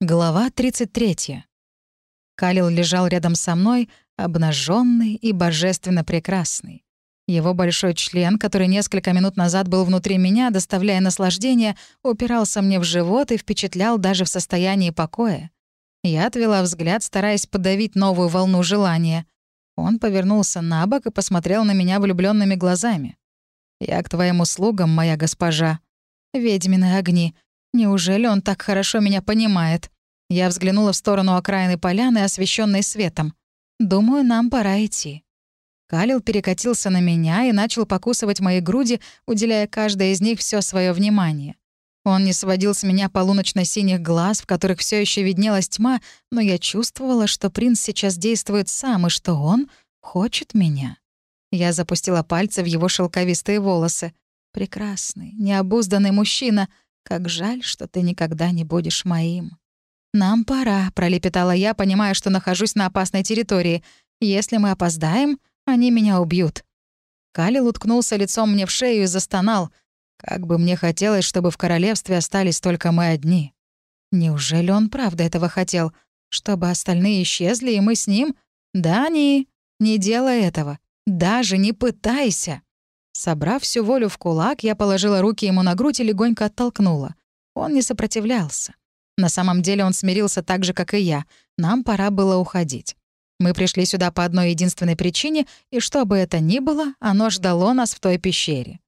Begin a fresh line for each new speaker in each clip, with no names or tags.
Глава 33. Калил лежал рядом со мной, обнаженный и божественно прекрасный. Его большой член, который несколько минут назад был внутри меня, доставляя наслаждение, упирался мне в живот и впечатлял даже в состоянии покоя. Я отвела взгляд, стараясь подавить новую волну желания. Он повернулся на бок и посмотрел на меня влюбленными глазами. «Я к твоим услугам, моя госпожа». «Ведьмины огни», Неужели он так хорошо меня понимает? Я взглянула в сторону окраины поляны, освещенной светом. Думаю, нам пора идти. Калил перекатился на меня и начал покусывать мои груди, уделяя каждой из них все свое внимание. Он не сводил с меня полуночно-синих глаз, в которых все еще виднелась тьма, но я чувствовала, что принц сейчас действует сам и что он хочет меня. Я запустила пальцы в его шелковистые волосы. Прекрасный, необузданный мужчина — как жаль, что ты никогда не будешь моим». «Нам пора», — пролепетала я, понимая, что нахожусь на опасной территории. «Если мы опоздаем, они меня убьют». Калил уткнулся лицом мне в шею и застонал. Как бы мне хотелось, чтобы в королевстве остались только мы одни. Неужели он правда этого хотел? Чтобы остальные исчезли, и мы с ним? Да, не, не делай этого. Даже не пытайся. Собрав всю волю в кулак, я положила руки ему на грудь и легонько оттолкнула. Он не сопротивлялся. На самом деле он смирился так же, как и я. Нам пора было уходить. Мы пришли сюда по одной единственной причине, и что бы это ни было, оно ждало нас в той пещере.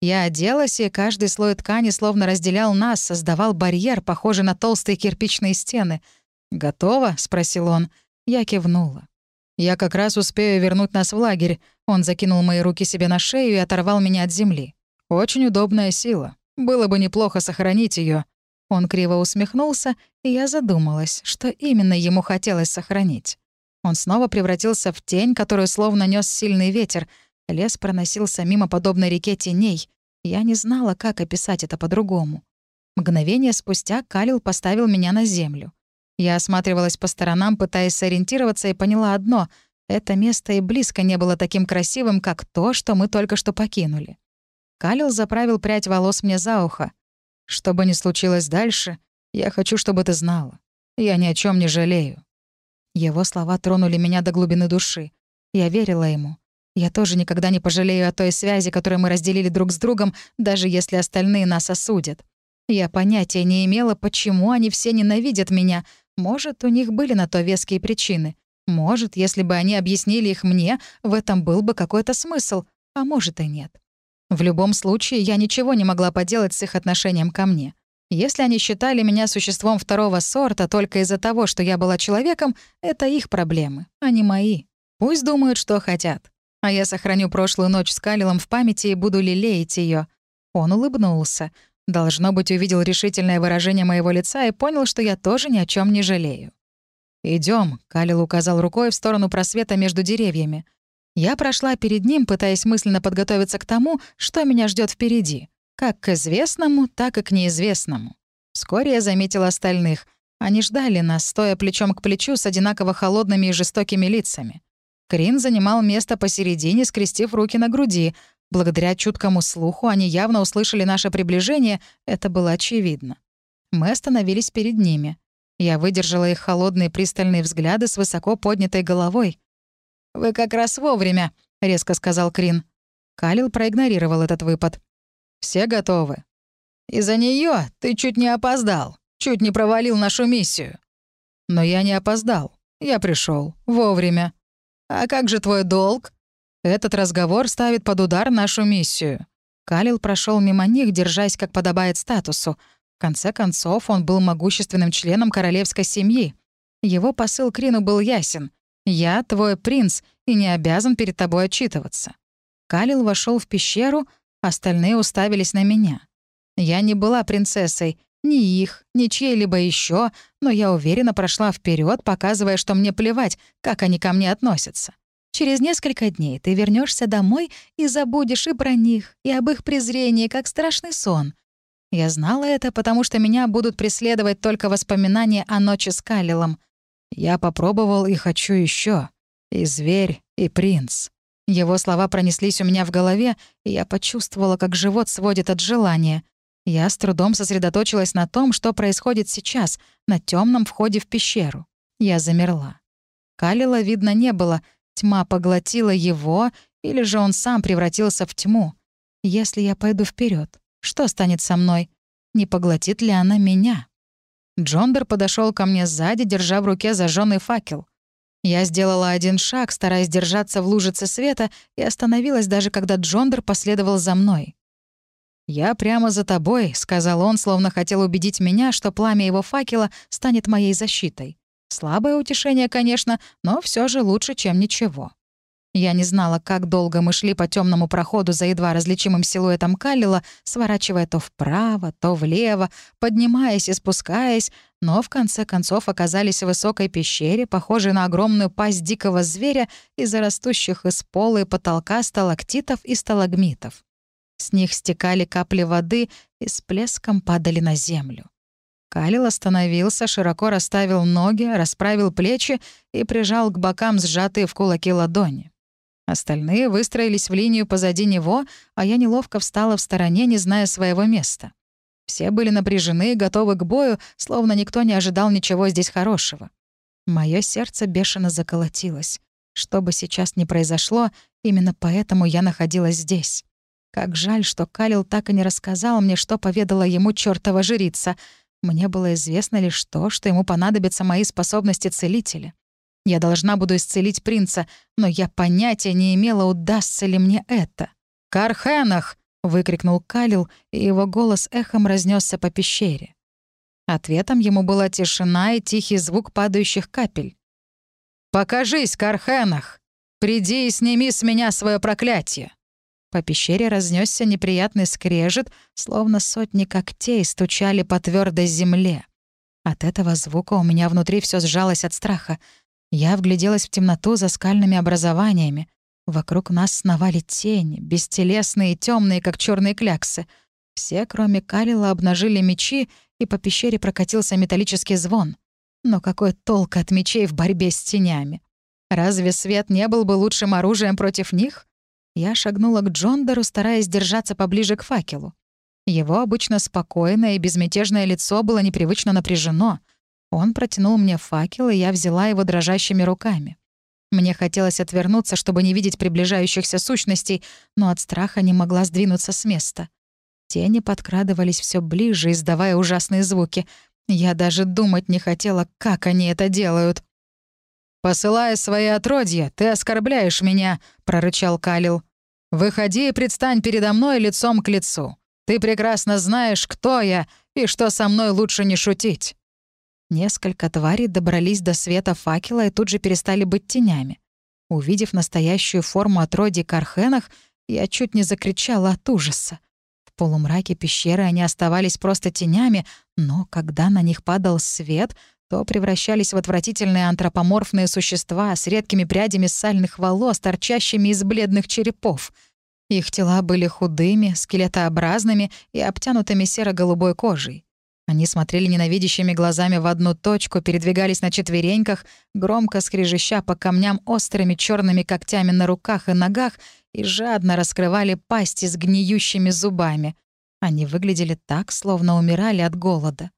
Я оделась, и каждый слой ткани словно разделял нас, создавал барьер, похожий на толстые кирпичные стены. «Готово?» — спросил он. Я кивнула. «Я как раз успею вернуть нас в лагерь», он закинул мои руки себе на шею и оторвал меня от земли. «Очень удобная сила. Было бы неплохо сохранить ее. Он криво усмехнулся, и я задумалась, что именно ему хотелось сохранить. Он снова превратился в тень, которую словно нес сильный ветер. Лес проносился мимо подобной реке теней. Я не знала, как описать это по-другому. Мгновение спустя Калил поставил меня на землю. Я осматривалась по сторонам, пытаясь сориентироваться, и поняла одно — это место и близко не было таким красивым, как то, что мы только что покинули. Калил заправил прядь волос мне за ухо. «Что бы ни случилось дальше, я хочу, чтобы ты знала. Я ни о чем не жалею». Его слова тронули меня до глубины души. Я верила ему. Я тоже никогда не пожалею о той связи, которую мы разделили друг с другом, даже если остальные нас осудят. Я понятия не имела, почему они все ненавидят меня. Может, у них были на то веские причины. Может, если бы они объяснили их мне, в этом был бы какой-то смысл, а может и нет. В любом случае, я ничего не могла поделать с их отношением ко мне. Если они считали меня существом второго сорта только из-за того, что я была человеком, это их проблемы, а не мои. Пусть думают, что хотят. А я сохраню прошлую ночь с Калилом в памяти и буду лелеять ее. Он улыбнулся. Должно быть, увидел решительное выражение моего лица и понял, что я тоже ни о чем не жалею. Идем, Калил указал рукой в сторону просвета между деревьями. Я прошла перед ним, пытаясь мысленно подготовиться к тому, что меня ждет впереди. Как к известному, так и к неизвестному. Вскоре я заметила остальных. Они ждали нас, стоя плечом к плечу с одинаково холодными и жестокими лицами. Крин занимал место посередине, скрестив руки на груди. Благодаря чуткому слуху они явно услышали наше приближение, это было очевидно. Мы остановились перед ними. Я выдержала их холодные пристальные взгляды с высоко поднятой головой. «Вы как раз вовремя», — резко сказал Крин. Калил проигнорировал этот выпад. «Все готовы». «Из-за нее ты чуть не опоздал, чуть не провалил нашу миссию». «Но я не опоздал. Я пришел Вовремя». «А как же твой долг?» «Этот разговор ставит под удар нашу миссию». Калил прошел мимо них, держась, как подобает статусу — в конце концов, он был могущественным членом королевской семьи. Его посыл Крину был ясен. «Я твой принц и не обязан перед тобой отчитываться». Калил вошел в пещеру, остальные уставились на меня. Я не была принцессой, ни их, ни чьей-либо еще, но я уверенно прошла вперед, показывая, что мне плевать, как они ко мне относятся. Через несколько дней ты вернешься домой и забудешь и про них, и об их презрении, как страшный сон. Я знала это, потому что меня будут преследовать только воспоминания о ночи с Калилом. Я попробовал и хочу еще. И зверь, и принц. Его слова пронеслись у меня в голове, и я почувствовала, как живот сводит от желания. Я с трудом сосредоточилась на том, что происходит сейчас, на темном входе в пещеру. Я замерла. Калила видно не было, тьма поглотила его, или же он сам превратился в тьму. Если я пойду вперед, что станет со мной? Не поглотит ли она меня? Джондер подошел ко мне сзади, держа в руке зажженный факел. Я сделала один шаг, стараясь держаться в лужице света, и остановилась даже когда Джондер последовал за мной. «Я прямо за тобой», — сказал он, словно хотел убедить меня, что пламя его факела станет моей защитой. Слабое утешение, конечно, но все же лучше, чем ничего. Я не знала, как долго мы шли по темному проходу за едва различимым силуэтом Калила, сворачивая то вправо, то влево, поднимаясь и спускаясь, но в конце концов оказались в высокой пещере, похожей на огромную пасть дикого зверя из-за растущих из пола и потолка сталактитов и сталагмитов. С них стекали капли воды и с плеском падали на землю. Калил остановился, широко расставил ноги, расправил плечи и прижал к бокам сжатые в кулаки ладони. Остальные выстроились в линию позади него, а я неловко встала в стороне, не зная своего места. Все были напряжены готовы к бою, словно никто не ожидал ничего здесь хорошего. Мое сердце бешено заколотилось. Что бы сейчас ни произошло, именно поэтому я находилась здесь. Как жаль, что Калил так и не рассказал мне, что поведала ему чёртова жрица. Мне было известно лишь то, что ему понадобятся мои способности целителя. Я должна буду исцелить принца, но я понятия не имела, удастся ли мне это. «Кархенах!» — выкрикнул Калил, и его голос эхом разнесся по пещере. Ответом ему была тишина и тихий звук падающих капель. «Покажись, Кархенах! Приди и сними с меня свое проклятие!» По пещере разнесся неприятный скрежет, словно сотни когтей стучали по твердой земле. От этого звука у меня внутри все сжалось от страха. Я вгляделась в темноту за скальными образованиями. Вокруг нас сновали тени, бестелесные и темные, как черные кляксы. Все, кроме Калила, обнажили мечи, и по пещере прокатился металлический звон. Но какой толк от мечей в борьбе с тенями? Разве свет не был бы лучшим оружием против них? Я шагнула к Джондору, стараясь держаться поближе к факелу. Его обычно спокойное и безмятежное лицо было непривычно напряжено — он протянул мне факел, и я взяла его дрожащими руками. Мне хотелось отвернуться, чтобы не видеть приближающихся сущностей, но от страха не могла сдвинуться с места. Тени подкрадывались все ближе, издавая ужасные звуки. Я даже думать не хотела, как они это делают. «Посылая свои отродья, ты оскорбляешь меня», — прорычал Калил. «Выходи и предстань передо мной лицом к лицу. Ты прекрасно знаешь, кто я и что со мной лучше не шутить». Несколько тварей добрались до света факела и тут же перестали быть тенями. Увидев настоящую форму отродий Кархенах, я чуть не закричала от ужаса. В полумраке пещеры они оставались просто тенями, но когда на них падал свет, то превращались в отвратительные антропоморфные существа с редкими прядями сальных волос, торчащими из бледных черепов. Их тела были худыми, скелетообразными и обтянутыми серо-голубой кожей. Они смотрели ненавидящими глазами в одну точку, передвигались на четвереньках, громко скрежеща по камням острыми черными когтями на руках и ногах и жадно раскрывали пасти с гниющими зубами. Они выглядели так, словно умирали от голода.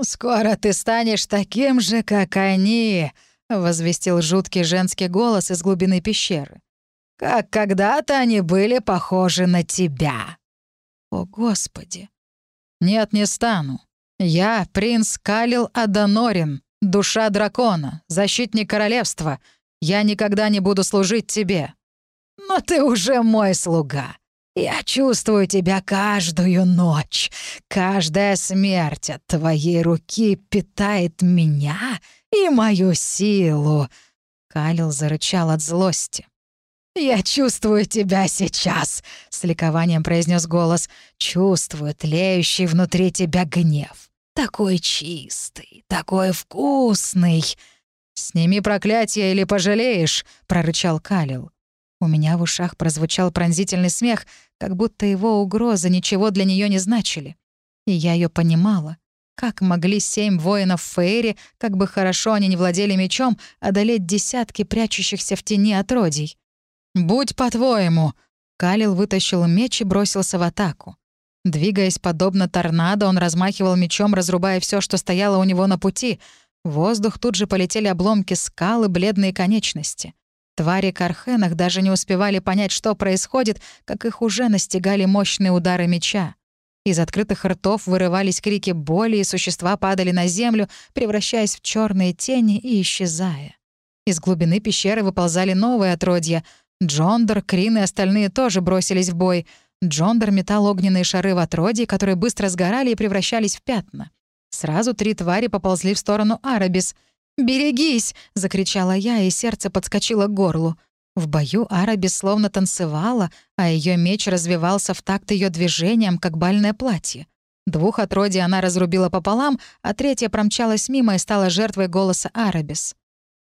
«Скоро ты станешь таким же, как они!» — возвестил жуткий женский голос из глубины пещеры. «Как когда-то они были похожи на тебя!» «О, Господи!» «Нет, не стану. «Я принц Калил Аданорин, душа дракона, защитник королевства. Я никогда не буду служить тебе». «Но ты уже мой слуга. Я чувствую тебя каждую ночь. Каждая смерть от твоей руки питает меня и мою силу». Калил зарычал от злости. «Я чувствую тебя сейчас», — с ликованием произнес голос. «Чувствую тлеющий внутри тебя гнев. Такой чистый, такой вкусный. «Сними проклятие или пожалеешь», — прорычал Калил. У меня в ушах прозвучал пронзительный смех, как будто его угрозы ничего для нее не значили. И я ее понимала. Как могли семь воинов Фейри, как бы хорошо они не владели мечом, одолеть десятки прячущихся в тени отродий? «Будь по-твоему!» Калил вытащил меч и бросился в атаку. Двигаясь подобно торнадо, он размахивал мечом, разрубая все, что стояло у него на пути. В воздух тут же полетели обломки скал и бледные конечности. Твари Кархенах даже не успевали понять, что происходит, как их уже настигали мощные удары меча. Из открытых ртов вырывались крики боли, и существа падали на землю, превращаясь в черные тени и исчезая. Из глубины пещеры выползали новые отродья. Джондор, Крин и остальные тоже бросились в бой — Джондер метал огненные шары в отродье, которые быстро сгорали и превращались в пятна. Сразу три твари поползли в сторону Арабис. «Берегись!» — закричала я, и сердце подскочило к горлу. В бою Арабис словно танцевала, а ее меч развивался в такт ее движениям, как бальное платье. Двух отродий она разрубила пополам, а третья промчалась мимо и стала жертвой голоса Арабис.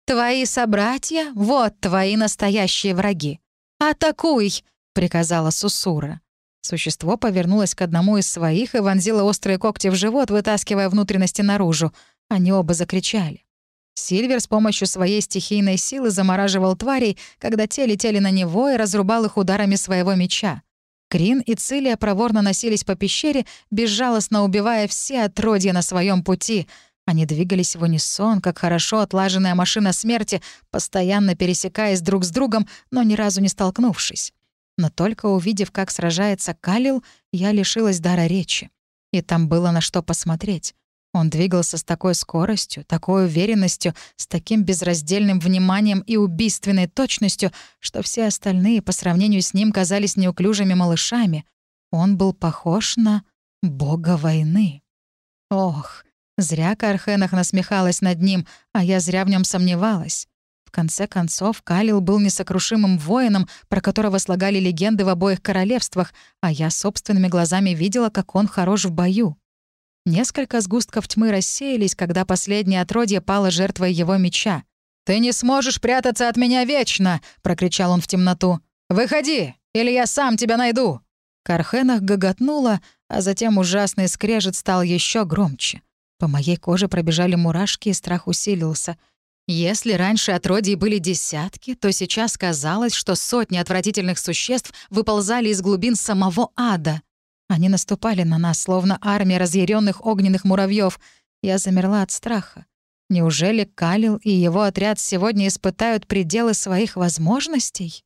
«Твои собратья — вот твои настоящие враги. Атакуй!» — приказала Сусура. Существо повернулось к одному из своих и вонзило острые когти в живот, вытаскивая внутренности наружу. Они оба закричали. Сильвер с помощью своей стихийной силы замораживал тварей, когда те летели на него и разрубал их ударами своего меча. Крин и Цилия проворно носились по пещере, безжалостно убивая все отродья на своем пути. Они двигались в унисон, как хорошо отлаженная машина смерти, постоянно пересекаясь друг с другом, но ни разу не столкнувшись. Но только увидев, как сражается Калил, я лишилась дара речи. И там было на что посмотреть. Он двигался с такой скоростью, такой уверенностью, с таким безраздельным вниманием и убийственной точностью, что все остальные по сравнению с ним казались неуклюжими малышами. Он был похож на бога войны. Ох, зря Кархенах насмехалась над ним, а я зря в нем сомневалась конце концов, Калил был несокрушимым воином, про которого слагали легенды в обоих королевствах, а я собственными глазами видела, как он хорош в бою. Несколько сгустков тьмы рассеялись, когда последнее отродье пало жертвой его меча. «Ты не сможешь прятаться от меня вечно!» — прокричал он в темноту. «Выходи, или я сам тебя найду!» Кархенах гоготнула, а затем ужасный скрежет стал еще громче. По моей коже пробежали мурашки, и страх усилился — если раньше отродий были десятки, то сейчас казалось, что сотни отвратительных существ выползали из глубин самого ада. Они наступали на нас, словно армия разъяренных огненных муравьев. Я замерла от страха. Неужели Калил и его отряд сегодня испытают пределы своих возможностей?